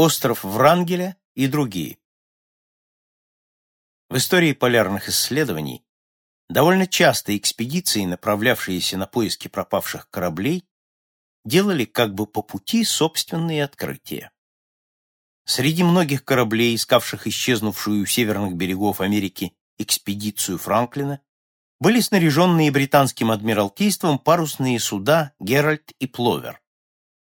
остров Врангеля и другие. В истории полярных исследований довольно часто экспедиции, направлявшиеся на поиски пропавших кораблей, делали как бы по пути собственные открытия. Среди многих кораблей, искавших исчезнувшую у северных берегов Америки экспедицию Франклина, были снаряженные британским адмиралтейством парусные суда «Геральт» и «Пловер».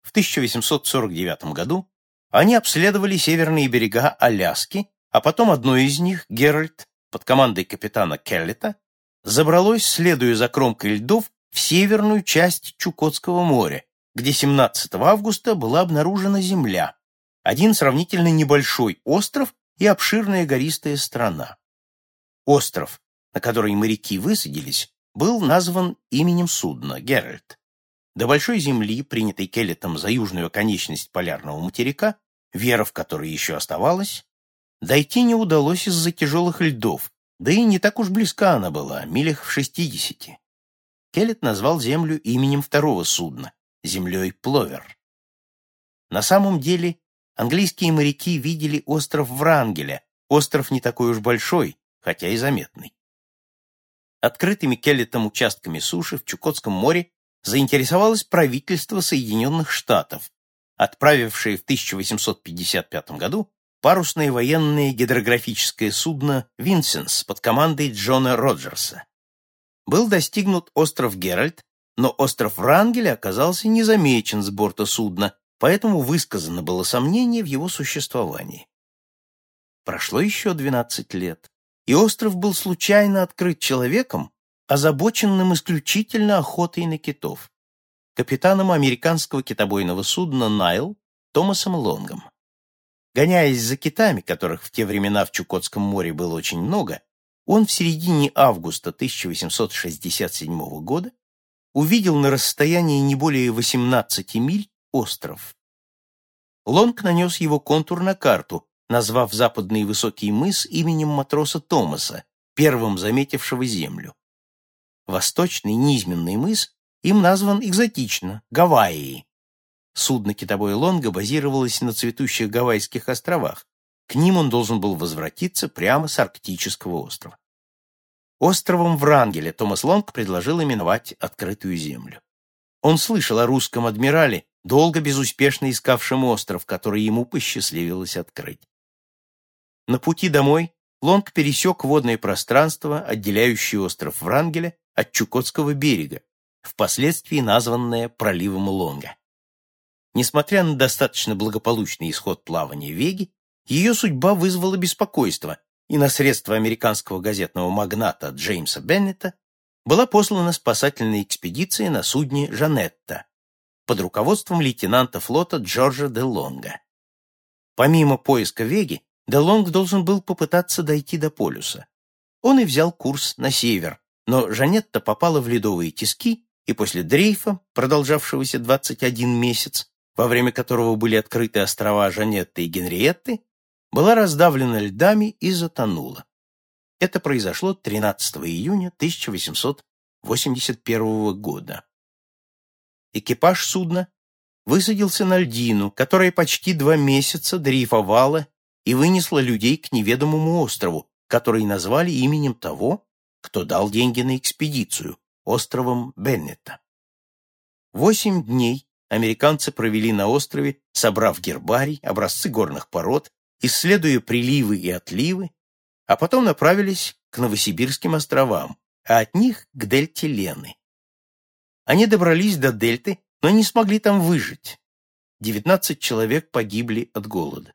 В 1849 году они обследовали северные берега Аляски, а потом одно из них, «Геральт», под командой капитана Келлета, забралось, следуя за кромкой льдов, в северную часть Чукотского моря, где 17 августа была обнаружена земля, один сравнительно небольшой остров и обширная гористая страна. Остров, на который моряки высадились, был назван именем судна Геральт. До большой земли, принятой Келлетом за южную оконечность полярного материка, вера в которой еще оставалась, дойти не удалось из-за тяжелых льдов, да и не так уж близка она была, милях в шестидесяти. Келлет назвал землю именем второго судна, землей Пловер. На самом деле английские моряки видели остров Врангеля, остров не такой уж большой, хотя и заметный. Открытыми Келлетом участками суши в Чукотском море заинтересовалось правительство Соединенных Штатов, отправившее в 1855 году парусное военное гидрографическое судно «Винсенс» под командой Джона Роджерса. Был достигнут остров Геральт, но остров Врангеля оказался незамечен с борта судна, поэтому высказано было сомнение в его существовании. Прошло еще 12 лет, и остров был случайно открыт человеком, озабоченным исключительно охотой на китов, капитаном американского китобойного судна «Найл» Томасом Лонгом. Гоняясь за китами, которых в те времена в Чукотском море было очень много, он в середине августа 1867 года увидел на расстоянии не более 18 миль остров. Лонг нанес его контур на карту, назвав западный высокий мыс именем матроса Томаса, первым заметившего землю. Восточный низменный мыс им назван экзотично – Гавайи. Судно китобоя Лонга базировалось на цветущих Гавайских островах. К ним он должен был возвратиться прямо с Арктического острова. Островом Врангеля Томас Лонг предложил именовать открытую землю. Он слышал о русском адмирале, долго безуспешно искавшем остров, который ему посчастливилось открыть. На пути домой Лонг пересек водное пространство, отделяющее остров Врангеля от Чукотского берега, впоследствии названное проливом Лонга. Несмотря на достаточно благополучный исход плавания Веги, ее судьба вызвала беспокойство, и на средства американского газетного магната Джеймса Беннета была послана спасательная экспедиция на судне «Жанетта» под руководством лейтенанта флота Джорджа де Лонга. Помимо поиска Веги, де Лонг должен был попытаться дойти до полюса. Он и взял курс на север, но Жанетта попала в ледовые тиски, и после дрейфа, продолжавшегося 21 месяц, во время которого были открыты острова Жанетты и Генриетты, была раздавлена льдами и затонула. Это произошло 13 июня 1881 года. Экипаж судна высадился на льдину, которая почти два месяца дрейфовала и вынесла людей к неведомому острову, который назвали именем того, кто дал деньги на экспедицию, островом Беннета. Восемь дней американцы провели на острове, собрав гербарий, образцы горных пород, исследуя приливы и отливы, а потом направились к Новосибирским островам, а от них к дельте Лены. Они добрались до дельты, но не смогли там выжить. Девятнадцать человек погибли от голода.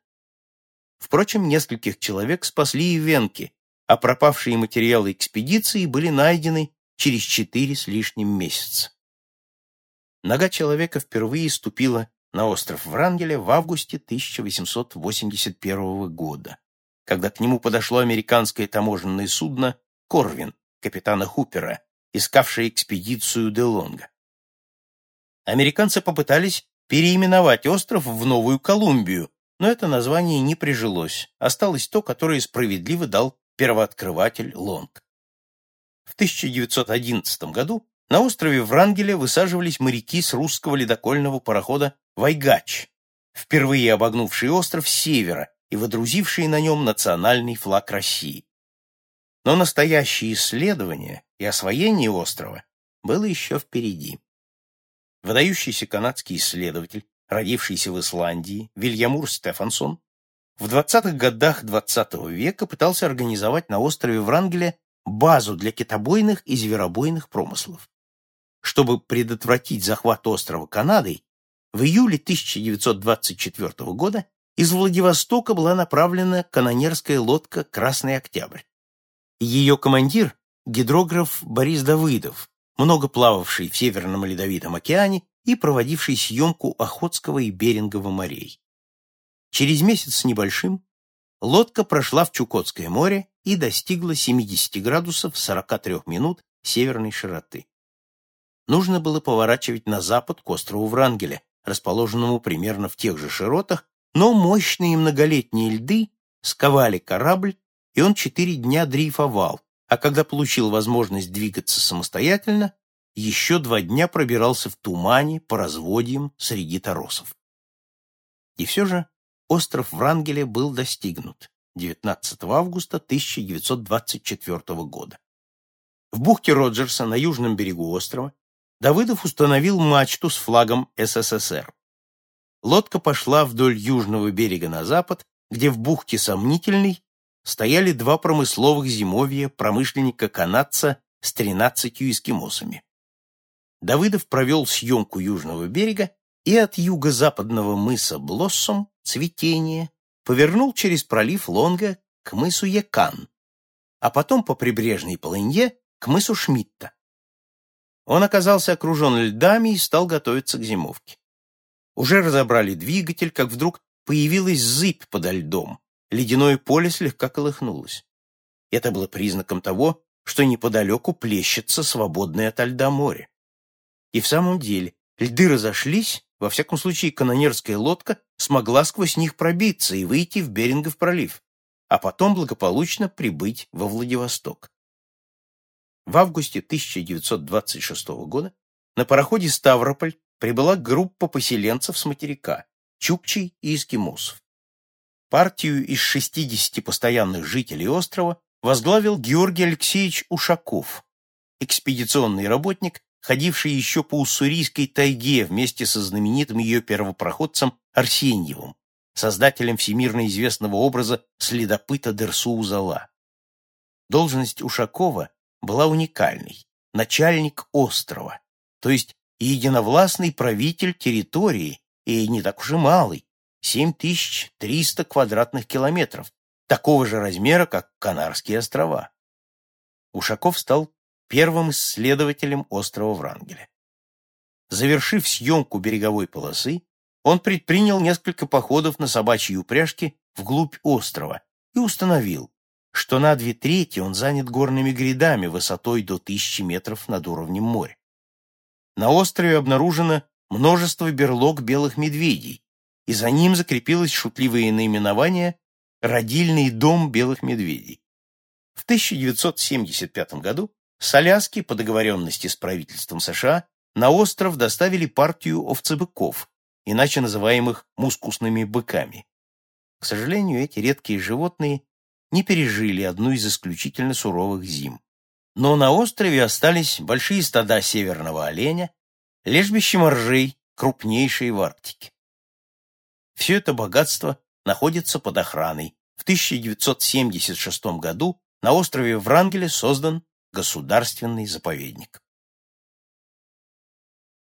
Впрочем, нескольких человек спасли и венки, а пропавшие материалы экспедиции были найдены через четыре с лишним месяца. Нога человека впервые ступила на остров Врангеля в августе 1881 года, когда к нему подошло американское таможенное судно «Корвин» капитана Хупера, искавшее экспедицию Делонга. Американцы попытались переименовать остров в Новую Колумбию, но это название не прижилось, осталось то, которое справедливо дал первооткрыватель Лонг. В 1911 году на острове Врангеля высаживались моряки с русского ледокольного парохода «Вайгач», впервые обогнувший остров с севера и водрузивший на нем национальный флаг России. Но настоящее исследование и освоение острова было еще впереди. Выдающийся канадский исследователь, родившийся в Исландии, Вильямур Стефансон, в 20-х годах XX -го века пытался организовать на острове Врангеля базу для китобойных и зверобойных промыслов. Чтобы предотвратить захват острова Канадой, в июле 1924 года из Владивостока была направлена канонерская лодка «Красный Октябрь». Ее командир – гидрограф Борис Давыдов, много плававший в Северном Ледовитом океане и проводивший съемку Охотского и Берингового морей. Через месяц с небольшим лодка прошла в Чукотское море и достигла 70 градусов 43 минут северной широты. Нужно было поворачивать на запад к острову Врангеля, расположенному примерно в тех же широтах, но мощные многолетние льды сковали корабль, и он четыре дня дрейфовал, а когда получил возможность двигаться самостоятельно, еще два дня пробирался в тумане по разводьям среди торосов. И все же остров Врангеля был достигнут 19 августа 1924 года. В бухте Роджерса на южном берегу острова Давыдов установил мачту с флагом СССР. Лодка пошла вдоль южного берега на запад, где в бухте Сомнительной стояли два промысловых зимовья промышленника-канадца с тринадцатью эскимосами. Давыдов провел съемку южного берега и от юго-западного мыса Блоссом, цветение, повернул через пролив Лонга к мысу Якан, а потом по прибрежной полынье к мысу Шмидта. Он оказался окружен льдами и стал готовиться к зимовке. Уже разобрали двигатель, как вдруг появилась зыбь подо льдом. Ледяное поле слегка колыхнулось. Это было признаком того, что неподалеку плещется свободное ото льда море. И в самом деле, льды разошлись, во всяком случае канонерская лодка смогла сквозь них пробиться и выйти в Берингов пролив, а потом благополучно прибыть во Владивосток. В августе 1926 года на пароходе «Ставрополь» прибыла группа поселенцев с материка, чукчей и эскимосов. Партию из 60 постоянных жителей острова возглавил Георгий Алексеевич Ушаков, экспедиционный работник, ходивший еще по уссурийской тайге вместе со знаменитым ее первопроходцем Арсеньевым, создателем всемирно известного образа следопыта Дерсу-Узала. Должность Ушакова была уникальной – начальник острова, то есть единовластный правитель территории, и не так уж и малый – 7300 квадратных километров, такого же размера, как Канарские острова. Ушаков стал первым исследователем острова Врангеля. Завершив съемку береговой полосы, он предпринял несколько походов на собачьей упряжке вглубь острова и установил, что на две трети он занят горными грядами высотой до тысячи метров над уровнем моря. На острове обнаружено множество берлог белых медведей, и за ним закрепилось шутливое наименование «Родильный дом белых медведей». В 1975 году с Аляски по договоренности с правительством США на остров доставили партию овцебыков, иначе называемых мускусными быками. К сожалению, эти редкие животные не пережили одну из исключительно суровых зим. Но на острове остались большие стада северного оленя, лежбище моржей, крупнейшие в Арктике. Все это богатство находится под охраной. В 1976 году на острове Врангеле создан государственный заповедник.